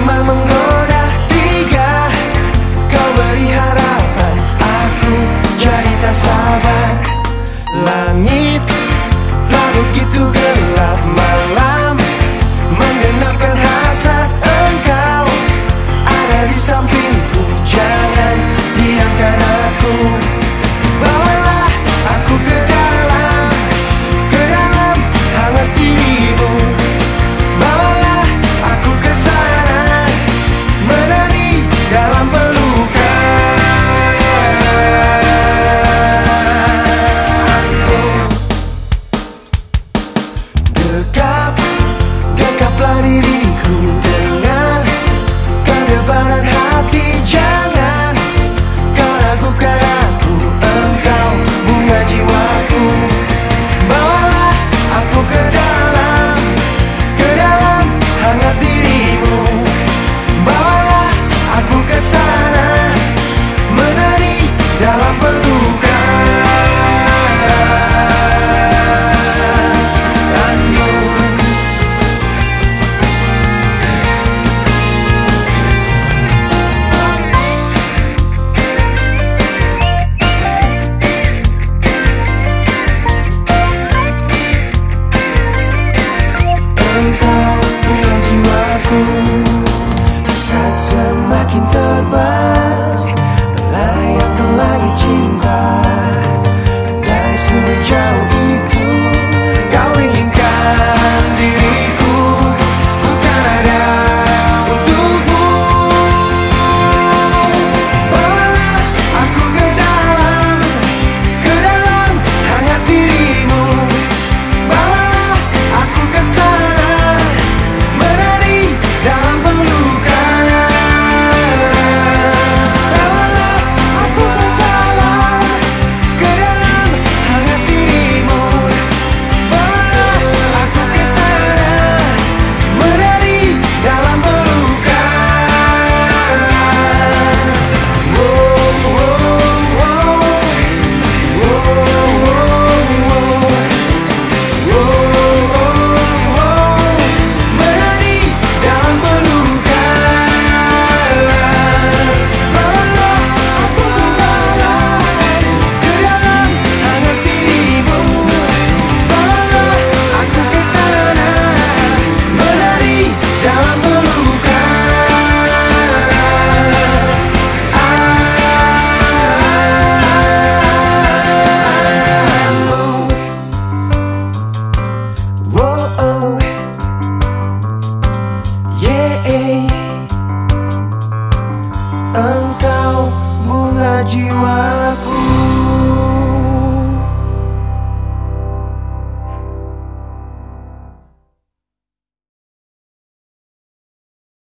慢慢。Dekap, dekaplah diriku jiwa.